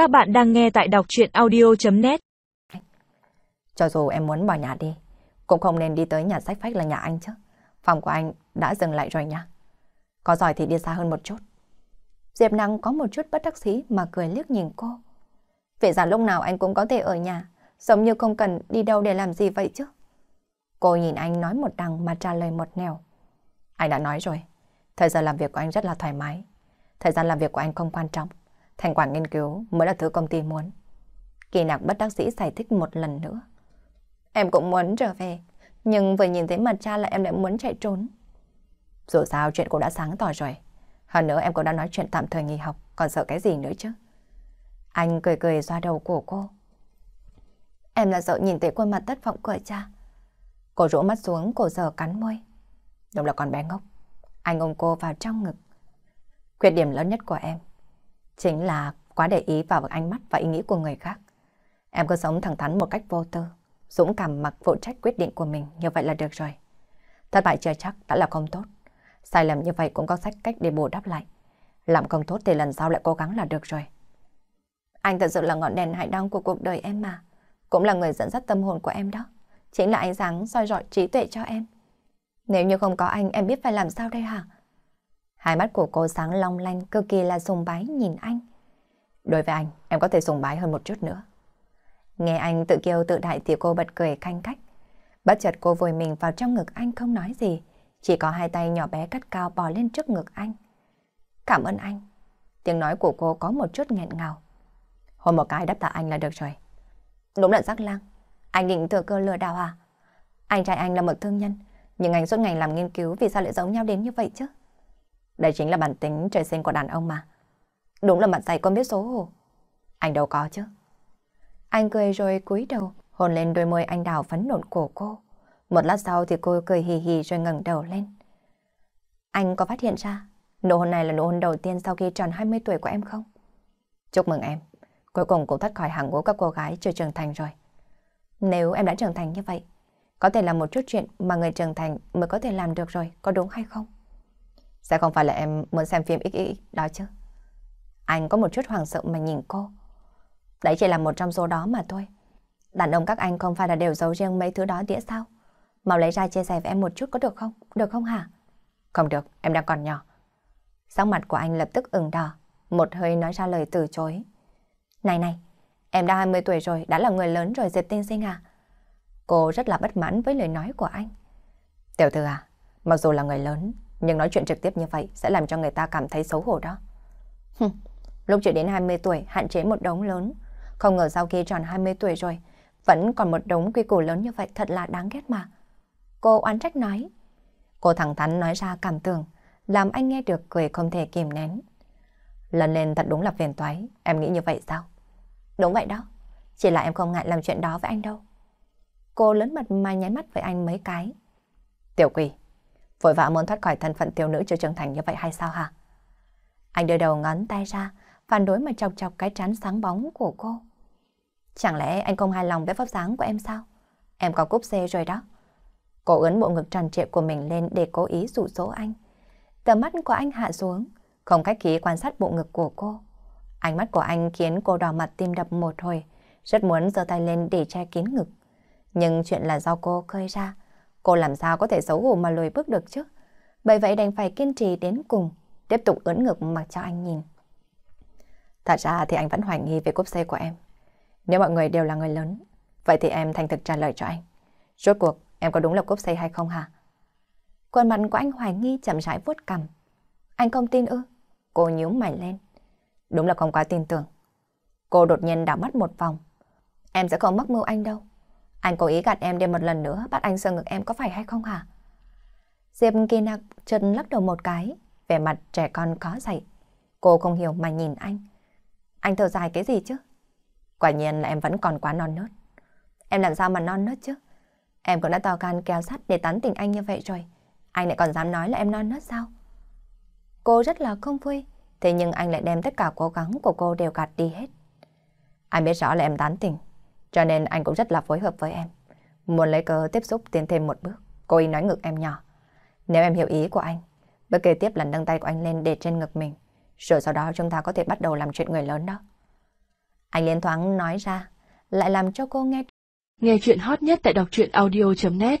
Các bạn đang nghe tại đọc chuyện audio.net Cho dù em muốn bỏ nhà đi, cũng không nên đi tới nhà sách phách là nhà anh chứ. Phòng của anh đã dừng lại rồi nha. Có giỏi thì đi xa hơn một chút. Diệp Năng có một chút bất đắc dĩ mà cười liếc nhìn cô. Vậy ra lúc nào anh cũng có thể ở nhà, giống như không cần đi đâu để làm gì vậy chứ. Cô nhìn anh nói một đằng mà trả lời một nẻo. Anh đã nói rồi, thời gian làm việc của anh rất là thoải mái. Thời gian làm việc của anh không quan trọng. Thành quả nghiên cứu mới là thứ công ty muốn. Kỳ nạc bất đắc dĩ giải thích một lần nữa. Em cũng muốn trở về, nhưng vừa nhìn thấy mặt cha là em lại muốn chạy trốn. Dù sao chuyện cũng đã sáng tỏ rồi. Hơn nữa em cũng đã nói chuyện tạm thời nghỉ học, còn sợ cái gì nữa chứ. Anh cười cười xoa đầu của cô. Em là sợ nhìn thấy khuôn mặt thất vọng của cha. Cô rũ mắt xuống, cổ giờ cắn môi. Đúng là con bé ngốc. Anh ôm cô vào trong ngực. Khuyết điểm lớn nhất của em chính là quá để ý vào ánh mắt và ý nghĩ của người khác. Em cứ sống thẳng thắn một cách vô tư, dũng cảm mặc phụ trách quyết định của mình, như vậy là được rồi. Thất bại chưa chắc đã là không tốt. Sai lầm như vậy cũng có sách cách để bù đắp lại. Làm không tốt thì lần sau lại cố gắng là được rồi. Anh thật sự là ngọn đèn hải đăng của cuộc đời em mà. Cũng là người dẫn dắt tâm hồn của em đó. Chính là ánh sáng soi rọi trí tuệ cho em. Nếu như không có anh em biết phải làm sao đây hả? Hai mắt của cô sáng long lanh cực kỳ là sùng bái nhìn anh. Đối với anh, em có thể sùng bái hơn một chút nữa. Nghe anh tự kêu tự đại thì cô bật cười canh cách. Bất chợt cô vùi mình vào trong ngực anh không nói gì. Chỉ có hai tay nhỏ bé cắt cao bò lên trước ngực anh. Cảm ơn anh. Tiếng nói của cô có một chút nghẹn ngào. Hôn một cái đáp tạ anh là được rồi. Đúng là rắc lang. Anh định thừa cơ lừa đảo à? Anh trai anh là một thương nhân. Nhưng anh suốt ngày làm nghiên cứu vì sao lại giống nhau đến như vậy chứ? Đây chính là bản tính trời sinh của đàn ông mà. Đúng là mặt dày con biết xấu hổ. Anh đâu có chứ. Anh cười rồi cúi đầu, hôn lên đôi môi anh đào phấn nộn cổ cô. Một lát sau thì cô cười hì hì rồi ngẩng đầu lên. Anh có phát hiện ra, nụ hôn này là nụ hôn đầu tiên sau khi tròn 20 tuổi của em không? Chúc mừng em, cuối cùng cũng thoát khỏi hàng ngũ các cô gái chưa trưởng thành rồi. Nếu em đã trưởng thành như vậy, có thể là một chút chuyện mà người trưởng thành mới có thể làm được rồi, có đúng hay không? Sẽ không phải là em muốn xem phim XX đó chứ. Anh có một chút hoàng sợ mà nhìn cô. Đấy chỉ là một trong số đó mà thôi. Đàn ông các anh không phải là đều giấu riêng mấy thứ đó đĩa sao? Mau lấy ra chia sẻ với em một chút có được không? Được không hả? Không được, em đang còn nhỏ. Sắc mặt của anh lập tức ửng đỏ, một hơi nói ra lời từ chối. Này này, em đã 20 tuổi rồi, đã là người lớn rồi Diệp Tinh Sinh à? Cô rất là bất mãn với lời nói của anh. Tiểu thư à, mặc dù là người lớn, nhưng nói chuyện trực tiếp như vậy sẽ làm cho người ta cảm thấy xấu hổ đó. Hừm, lúc chưa đến 20 tuổi hạn chế một đống lớn. Không ngờ sau khi tròn 20 tuổi rồi, vẫn còn một đống quy củ lớn như vậy thật là đáng ghét mà. Cô oán trách nói. Cô thẳng thắn nói ra cảm tưởng, làm anh nghe được cười không thể kìm nén. Lần lên thật đúng là phiền toái, em nghĩ như vậy sao? Đúng vậy đó, chỉ là em không ngại làm chuyện đó với anh đâu. Cô lớn mật mà nháy mắt với anh mấy cái. Tiểu quỷ, vội vã muốn thoát khỏi thân phận tiểu nữ chưa trưởng thành như vậy hay sao hả? Anh đưa đầu ngón tay ra, phản đối mà chọc chọc cái trán sáng bóng của cô. Chẳng lẽ anh không hài lòng với vóc dáng của em sao? Em có cúp C rồi đó. Cô ấn bộ ngực tròn trịa của mình lên để cố ý dụ dỗ anh. Tầm mắt của anh hạ xuống, không cách khí quan sát bộ ngực của cô. Ánh mắt của anh khiến cô đỏ mặt tim đập một hồi, rất muốn giơ tay lên để che kín ngực. Nhưng chuyện là do cô khơi ra, cô làm sao có thể xấu hổ mà lùi bước được chứ? Bởi vậy đành phải kiên trì đến cùng, tiếp tục ưỡn ngực mặc cho anh nhìn. Thật ra thì anh vẫn hoài nghi về cúp xe của em. Nếu mọi người đều là người lớn, vậy thì em thành thực trả lời cho anh. Rốt cuộc, em có đúng là cúp xe hay không hả? Khuôn mặt của anh hoài nghi chậm rãi vuốt cằm. Anh không tin ư? Cô nhíu mày lên. Đúng là không quá tin tưởng. Cô đột nhiên đảo mắt một vòng. Em sẽ không mắc mưu anh đâu. Anh cố ý gạt em đi một lần nữa bắt anh sờ ngực em có phải hay không hả? Diệp kỳ nạc chân lắc đầu một cái, vẻ mặt trẻ con khó dậy. Cô không hiểu mà nhìn anh. Anh thở dài cái gì chứ? Quả nhiên là em vẫn còn quá non nớt. Em làm sao mà non nớt chứ? Em cũng đã to can kéo sắt để tán tỉnh anh như vậy rồi. Anh lại còn dám nói là em non nớt sao? Cô rất là không vui. Thế nhưng anh lại đem tất cả cố gắng của cô đều gạt đi hết. Anh biết rõ là em tán tỉnh. Cho nên anh cũng rất là phối hợp với em. Muốn lấy cớ tiếp xúc tiến thêm một bước. Cô ý nói ngực em nhỏ. Nếu em hiểu ý của anh, bước kế tiếp là nâng tay của anh lên để trên ngực mình. Rồi sau đó chúng ta có thể bắt đầu làm chuyện người lớn đó. Anh liên thoáng nói ra, lại làm cho cô nghe. Nghe chuyện hot nhất tại đọc truyện audio.net